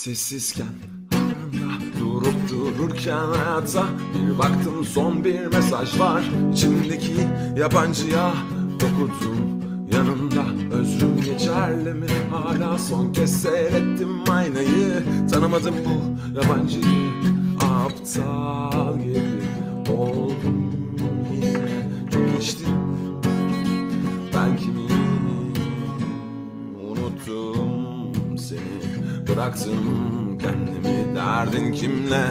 Sessizken durup dururken hayata Bir baktım son bir mesaj var. İçimdeki yabancıya dokudum Yanında özrüm geçerli mi? Hala son kez seyrettim aynayı. Tanımadım bu yabancıyı. Aptal gibi oldum yine. Çok içtim ben kimim? Unuttum seni Bıraktım kendimi derdin kimle?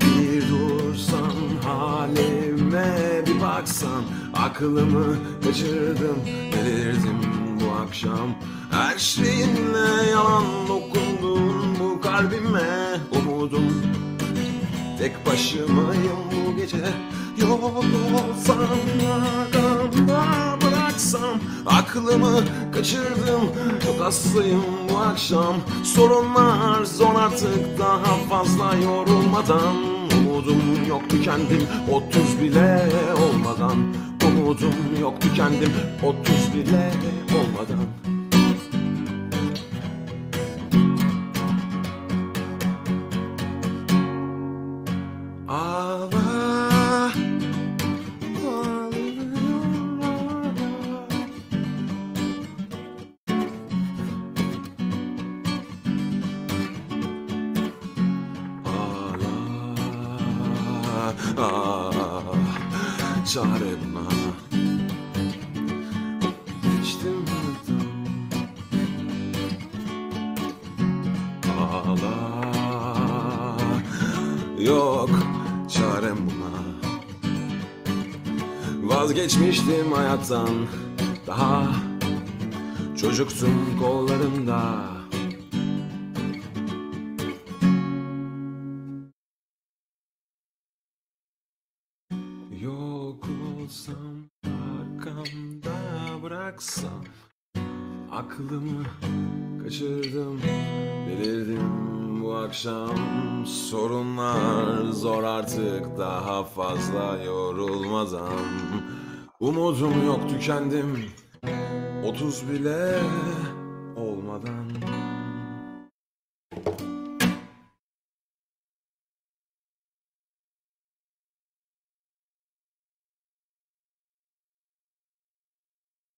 Bir dursan halime bir baksan Aklımı kaçırdım delirdim bu akşam. Her şeyinle yalan dokundun bu kalbime Umudum. Tek başımayım bu gece Yok olsam arkamda bıraksam Aklımı kaçırdım. Çok hastayım bu akşam. Sorunlar zor artık. Daha fazla yorulmadan. Umudum yok tükendim otuz bile olmadan. Umudum yok tükendim otuz bile olmadan. Ağla Çare buna unuttum Ağla. Yok çarem buna. Vazgeçmiştim hayattan Daha. Çocuksun kollarımda olsam arkamda bıraksam Aklımı kaçırdım Delirdim. Bu akşam Sorunlar zor artık daha fazla yorulmadan Umudum yok tükendim. Otuz bile olmadan